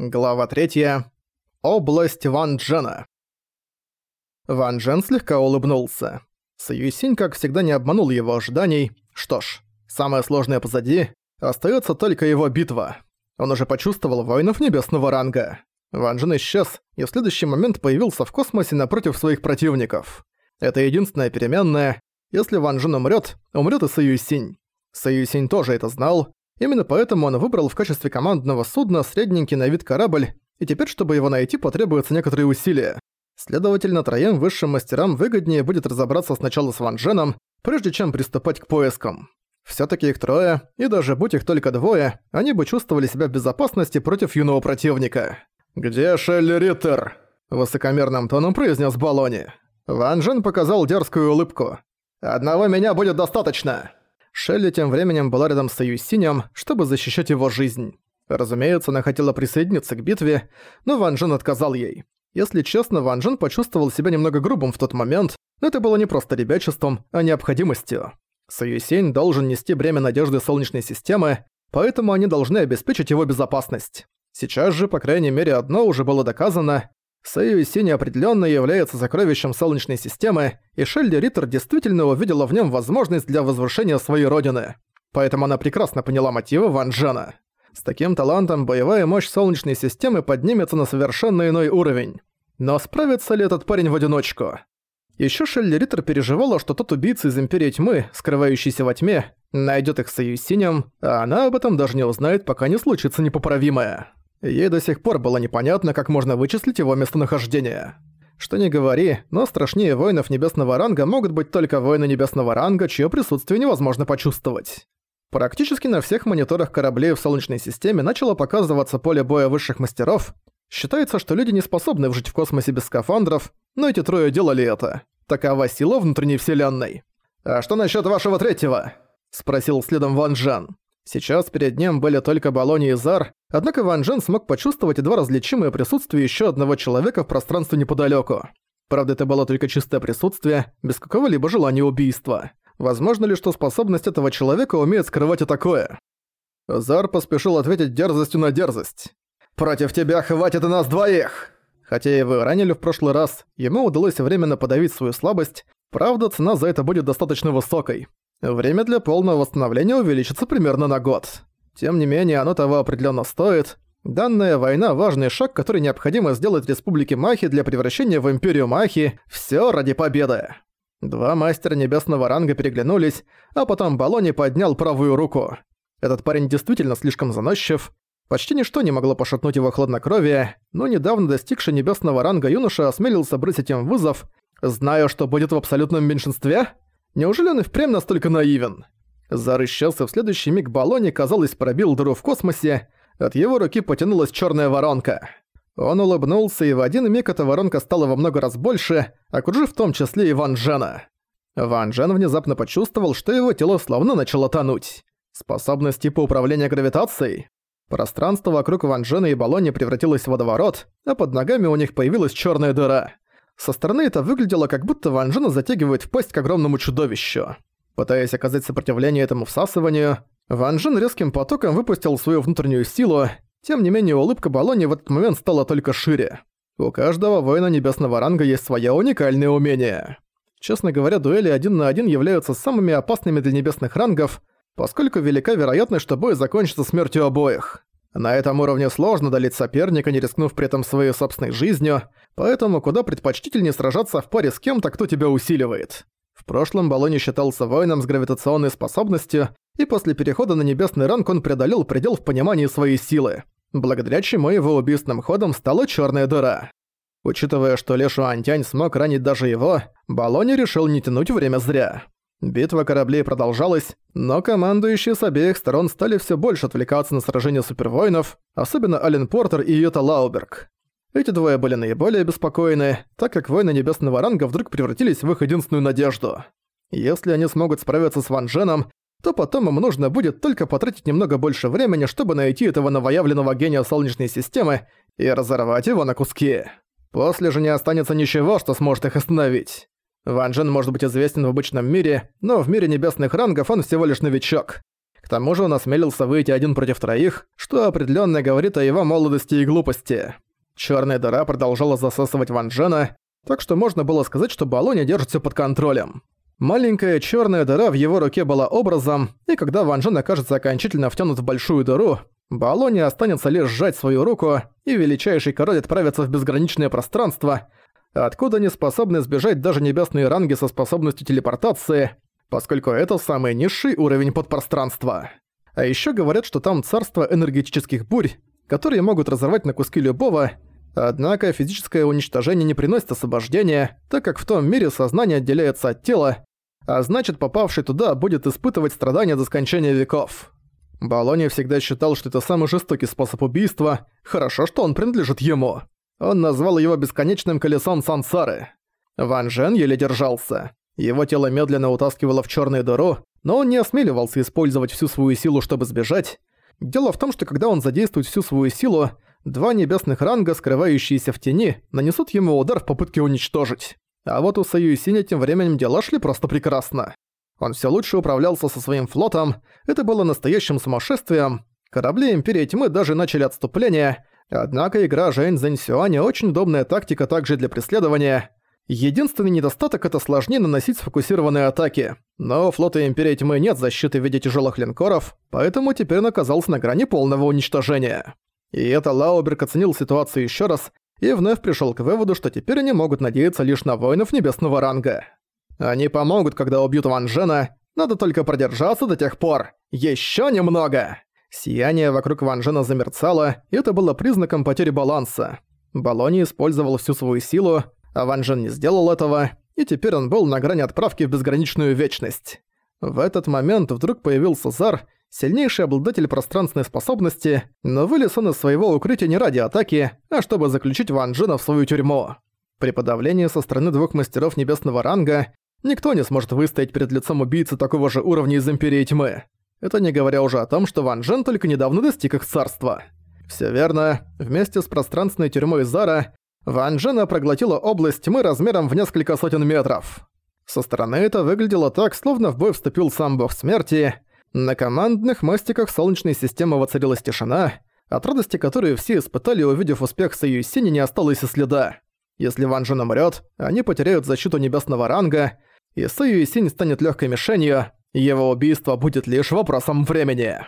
Глава 3. Область Ван Джена. Ван Джен слегка улыбнулся. Саюсинь, как всегда, не обманул его ожиданий. Что ж, самое сложное позади, остается только его битва. Он уже почувствовал воинов небесного ранга. Ван Джен исчез, и в следующий момент появился в космосе напротив своих противников. Это единственная переменная. Если Ван Джен умрет, умрет и Саюсинь. Саюсинь тоже это знал, Именно поэтому он выбрал в качестве командного судна средненький на вид корабль, и теперь, чтобы его найти, потребуются некоторые усилия. Следовательно, троим высшим мастерам выгоднее будет разобраться сначала с Ван Дженом, прежде чем приступать к поискам. Всё-таки их трое, и даже будь их только двое, они бы чувствовали себя в безопасности против юного противника. «Где Шелли Риттер?» – высокомерным тоном произнес Балони. Ван Джен показал дерзкую улыбку. «Одного меня будет достаточно!» Шелли тем временем была рядом с Саюсинем, чтобы защищать его жизнь. Разумеется, она хотела присоединиться к битве, но Ван Джен отказал ей. Если честно, Ван Джен почувствовал себя немного грубым в тот момент, но это было не просто ребячеством, а необходимостью. Саюсень должен нести бремя надежды Солнечной системы, поэтому они должны обеспечить его безопасность. Сейчас же, по крайней мере, одно уже было доказано. Сэйю Синь определенно является сокровищем Солнечной системы, и Шельди Риттер действительно увидела в нем возможность для возвышения своей родины. Поэтому она прекрасно поняла мотивы Ван Джена. С таким талантом боевая мощь Солнечной системы поднимется на совершенно иной уровень. Но справится ли этот парень в одиночку? Ещё Шелли Риттер переживала, что тот убийца из Империи Тьмы, скрывающийся во тьме, найдёт их с Синем, а она об этом даже не узнает, пока не случится непоправимое. Ей до сих пор было непонятно, как можно вычислить его местонахождение. Что ни говори, но страшнее воинов небесного ранга могут быть только воины небесного ранга, чье присутствие невозможно почувствовать. Практически на всех мониторах кораблей в Солнечной системе начало показываться поле боя высших мастеров. Считается, что люди не способны вжить в космосе без скафандров, но эти трое делали это. Такова сила внутренней вселенной. «А что насчет вашего третьего?» – спросил следом Ван Джан. Сейчас перед ним были только Балони и Зар, однако Ван Джен смог почувствовать едва различимое присутствие еще одного человека в пространстве неподалеку. Правда, это было только чистое присутствие, без какого-либо желания убийства. Возможно ли, что способность этого человека умеет скрывать и такое? Зар поспешил ответить дерзостью на дерзость. «Против тебя хватит и нас двоих!» Хотя его ранили в прошлый раз, ему удалось временно подавить свою слабость, правда, цена за это будет достаточно высокой. Время для полного восстановления увеличится примерно на год. Тем не менее, оно того определенно стоит. Данная война – важный шаг, который необходимо сделать Республике Махи для превращения в Империю Махи. Все ради победы. Два мастера небесного ранга переглянулись, а потом Балони поднял правую руку. Этот парень действительно слишком заносчив. Почти ничто не могло пошатнуть его хладнокровие, но недавно достигший небесного ранга юноша осмелился бросить им вызов, зная, что будет в абсолютном меньшинстве – Неужели он и впрямь настолько наивен? Зарыщался в следующий миг баллоне, казалось, пробил дыру в космосе. От его руки потянулась черная воронка. Он улыбнулся, и в один миг эта воронка стала во много раз больше, окружив в том числе и Ван Джена. Ван Джен внезапно почувствовал, что его тело словно начало тонуть. Способность типа управления гравитацией? Пространство вокруг Ван Джена и баллоне превратилось в водоворот, а под ногами у них появилась черная дыра. Со стороны это выглядело, как будто Ван Джена затягивает в пасть к огромному чудовищу. Пытаясь оказать сопротивление этому всасыванию, Ван Джен резким потоком выпустил свою внутреннюю силу, тем не менее улыбка Балони в этот момент стала только шире. У каждого воина небесного ранга есть своё уникальное умение. Честно говоря, дуэли один на один являются самыми опасными для небесных рангов, поскольку велика вероятность, что бой закончится смертью обоих. На этом уровне сложно долить соперника, не рискнув при этом своей собственной жизнью, поэтому куда предпочтительнее сражаться в паре с кем-то, кто тебя усиливает. В прошлом Балони считался воином с гравитационной способностью, и после перехода на небесный ранг он преодолел предел в понимании своей силы, благодаря чему его убийственным ходом стала черная дыра. Учитывая, что Лешу Антянь смог ранить даже его, Балони решил не тянуть время зря. Битва кораблей продолжалась, но командующие с обеих сторон стали все больше отвлекаться на сражения супервоинов, особенно Ален Портер и Йота Лауберг. Эти двое были наиболее беспокойны, так как войны небесного ранга вдруг превратились в их единственную надежду. Если они смогут справиться с Ван Дженом, то потом им нужно будет только потратить немного больше времени, чтобы найти этого новоявленного гения Солнечной системы и разорвать его на куски. После же не останется ничего, что сможет их остановить. Ван Джен может быть известен в обычном мире, но в мире небесных рангов он всего лишь новичок. К тому же он осмелился выйти один против троих, что определенно говорит о его молодости и глупости. Черная дыра продолжала засасывать Ван Джена, так что можно было сказать, что Балони держится под контролем. Маленькая черная дыра в его руке была образом, и когда Ван Джен окажется окончательно втянут в большую дыру, Балони останется лишь сжать свою руку, и величайший король отправится в безграничное пространство, откуда не способны сбежать даже небесные ранги со способностью телепортации, поскольку это самый низший уровень подпространства. А еще говорят, что там царство энергетических бурь, которые могут разорвать на куски любого, однако физическое уничтожение не приносит освобождения, так как в том мире сознание отделяется от тела, а значит попавший туда будет испытывать страдания до скончания веков. Балони всегда считал, что это самый жестокий способ убийства, хорошо, что он принадлежит ему. Он назвал его бесконечным колесом сансары. Ван Жен еле держался. Его тело медленно утаскивало в черную дыру, но он не осмеливался использовать всю свою силу, чтобы сбежать. Дело в том, что когда он задействует всю свою силу, два небесных ранга, скрывающиеся в тени, нанесут ему удар в попытке уничтожить. А вот у Саюсиня тем временем дела шли просто прекрасно. Он все лучше управлялся со своим флотом, это было настоящим сумасшествием. Корабли Империи Тьмы даже начали отступление, однако игра Жэнь Зэньсюаня очень удобная тактика также для преследования. Единственный недостаток – это сложнее наносить сфокусированные атаки. Но у флота Империи Тьмы нет защиты в виде тяжелых линкоров, поэтому теперь он оказался на грани полного уничтожения. И это Лауберг оценил ситуацию еще раз и вновь пришел к выводу, что теперь они могут надеяться лишь на воинов небесного ранга. Они помогут, когда убьют Ван Джена, надо только продержаться до тех пор. Еще немного! Сияние вокруг Ван Джена замерцало, и это было признаком потери баланса. Балони использовал всю свою силу, а Ван Джен не сделал этого, и теперь он был на грани отправки в безграничную вечность. В этот момент вдруг появился Зар, сильнейший обладатель пространственной способности, но вылез он из своего укрытия не ради атаки, а чтобы заключить Ван Джена в свою тюрьму. При подавлении со стороны двух мастеров небесного ранга никто не сможет выстоять перед лицом убийцы такого же уровня из Империи Тьмы. Это не говоря уже о том, что Ван Джен только недавно достиг их царства. Всё верно, вместе с пространственной тюрьмой Зара Ван Джена проглотила область тьмы размером в несколько сотен метров. Со стороны это выглядело так, словно в бой вступил сам бог смерти. На командных мостиках Солнечной системы воцарилась тишина, от радости которой все испытали, увидев успех Союзини, не осталось и следа. Если Ван Джен умрёт, они потеряют защиту небесного ранга, и Союзинь станет легкой мишенью, его убийство будет лишь вопросом времени.